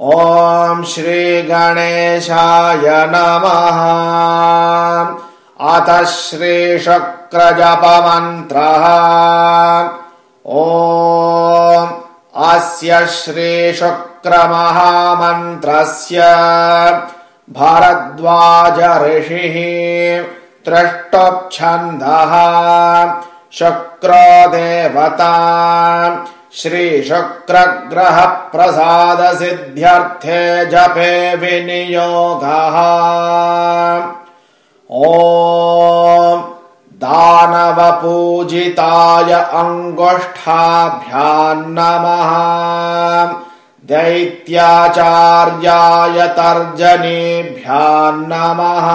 ॐ श्रीगणेशाय नमः। अथ श्रीशुक्रजपमन्त्रः ॐ अस्य श्रीशुक्रमहामन्त्रस्य भरद्वाज ऋषिः त्रष्टुप्छन्दः शुक्रो देवता श्रीशुक्रग्रहप्रसादसिद्ध्यर्थे जपे विनियोगः। ॐ दानवपूजिताय अङ्गुष्ठाभ्यान्नमः दैत्याचार्याय तर्जनीभ्यान्नमः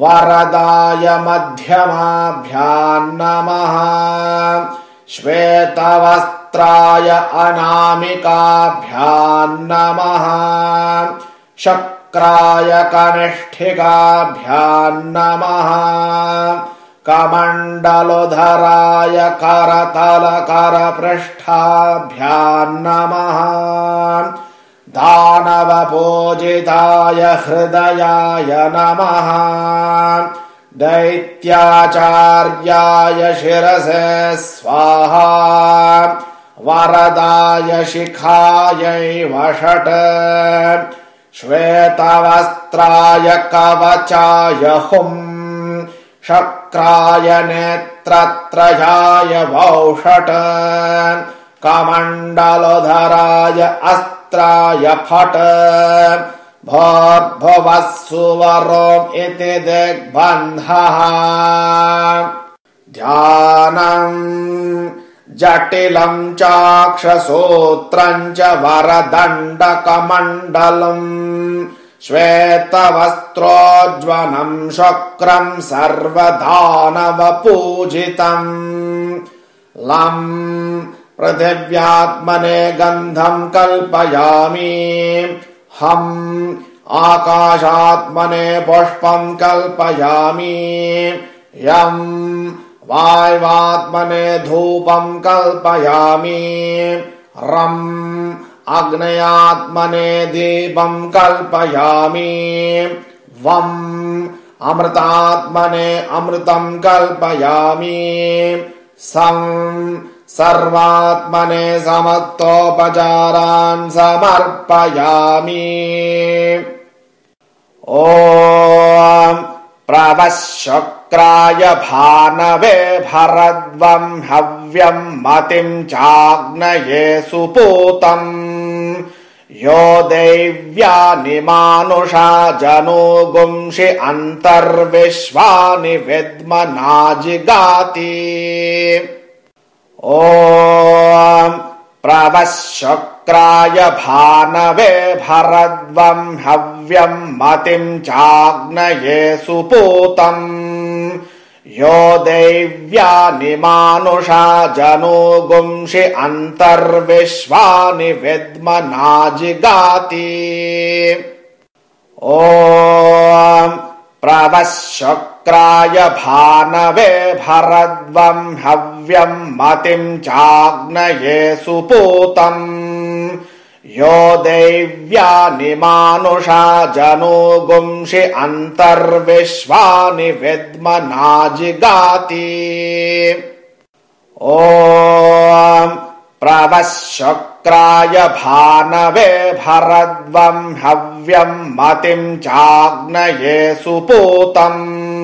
वरदाय मध्यमाभ्यान्नमः श्वेतवस्त्राय अनामिकाभ्यान्नमः शक्राय कनिष्ठिकाभ्यान्नमः कमण्डलुधराय करतलकरपृष्ठाभ्यान्नमः दानवपूजिताय हृदयाय नमः दैत्याचार्याय शिरसे स्वाहा। वरदाय शिखायै वषट्। श्वेतवस्त्राय कवचाय हुम्। शक्राय नेत्रत्रयाय वौषट्। कमण्डलुधराय अस्त्राय फट् भोर्भुवः सुवरोम् इति दिग्बन्धः। ध्यानम् जटिलम् चाक्षसूत्रम् च वरदण्डकमण्डलम्। श्वेतवस्त्रोज्ज्वलम् शुक्रम् सर्वदानवपूजितम्। लम् पृथिव्यात्मने गन्धम् कल्पयामि हम् आकाशात्मने पुष्पम् कल्पयामि। यम् वाय्वात्मने धूपम् कल्पयामि। रम् अग्नयात्मने दीपम् कल्पयामि। वम् अमृतात्मने अमृतम् कल्पयामि। सम् सर्वात्मने समत्तोपचारान् समर्पयामि। ॐ प्रवशुक्राय भानवे भरद्वम् हव्यम् मतिम् चाग्नये सुपूतम् यो देव्यानि मानुषा जनो गुंषि अन्तर्विश्वानि विद्मनाजिगाति ॐ प्रवशुक्राय भानवे भरद्वम् हव्यम् मतिम् चाग्नये सुपूतम् यो देव्यानि मानुषा जनो गुंषि अन्तर्विश्वानि विद्मनाजिगाति ॐ प्रवशुक्राय भानवे भरद्वम् हव्यम् मतिम् चाग्नये सुपूतम्। यो देव्यानि मानुषा जनो गुंषि अन्तर्विश्वानि विद्मनाजिगाति ॐ प्रवशुक्राय भानवे भरद्वम् हव्यम् मतिम् चाग्नये सुपूतम्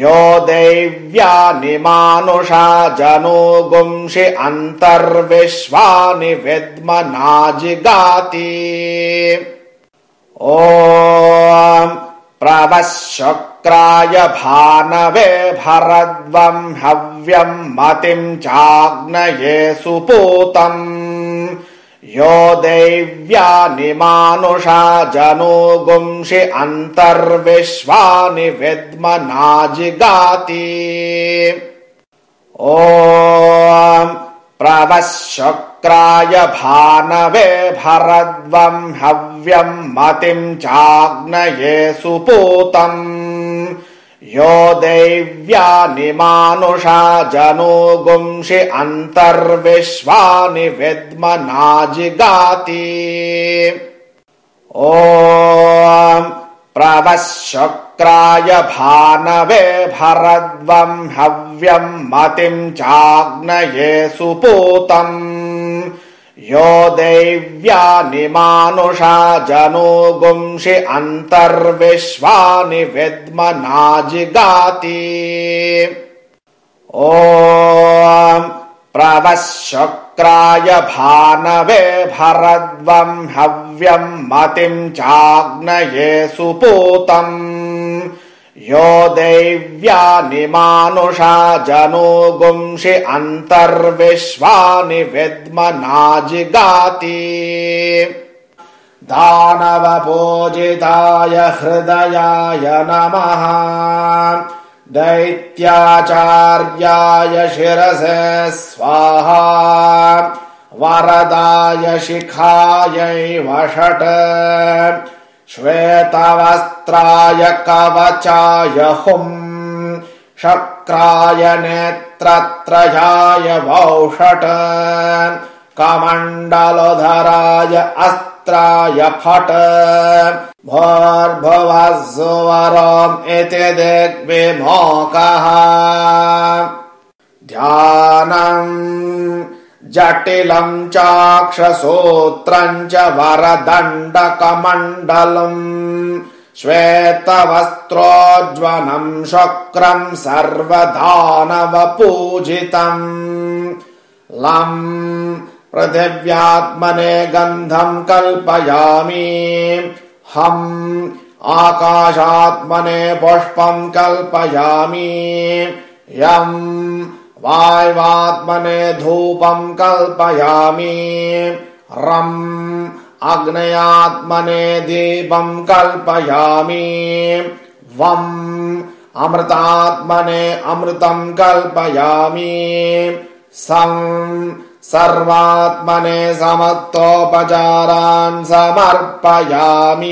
यो देव्यानि मानुषा जनो गुंषि अन्तर्विश्वानि विद्मनाजिगाति। ॐ प्रवशुक्राय भानवे भरद्वम् हव्यम् मतिम् चाग्नये सुपूतम् यो देव्यानि मानुषा जनो गुंषि अन्तर्विश्वानि विद्मनाजिगाति। ॐ प्रवशुक्राय भानवे भरद्वम् हव्यम् मतिम् चाग्नये सुपूतम् यो दैव्यानि मानुषा जनोगुंषि अन्तर्विश्वानि विद्मनाजिगाति। ओ प्रवशक्राय भानवे भरद्वम् हव्यम् मतिम् चाग्नये सुपूतम् यो दैव्यानि मानुषा जनोगुंषि अन्तर्विश्वानि विद्मनाजिगाति ओ प्रवशक्राय भानवे भरद्वम् हव्यम् मतिम् चाग्नये सुपूतम् यो दैव्यानि मानुषा जनोगुंषि अन्तर्विश्वानि विद्मनाजिगाति। दानवपूजिताय हृदयाय नमः। दैत्याचार्याय शिरसे स्वाहा। वरदाय शिखायै वषट् श्वेतवस्त्राय कवचाय हुम् शक्राय नेत्रत्रयाय वौषट् कमण्डलधराय अस्त्राय फट्। भोर्भुवः इति दिग्विमोकः ध्यानम् जटिलम् चाक्षसूत्रम् च वरदण्डकमण्डलम् श्वेतवस्त्रोज्ज्वलम् शुक्रम् सर्वदानवपूजितम् लम् पृथिव्यात्मने गन्धम् कल्पयामि। हम् आकाशात्मने पुष्पम् कल्पयामि। यम् वाय्वात्मने धूपम् कल्पयामि। रम् अग्नयात्मने दीपम् कल्पयामि। वम् अमृतात्मने अमृतम् कल्पयामि। सम् सर्वात्मने समत्तोपचारान् समर्पयामि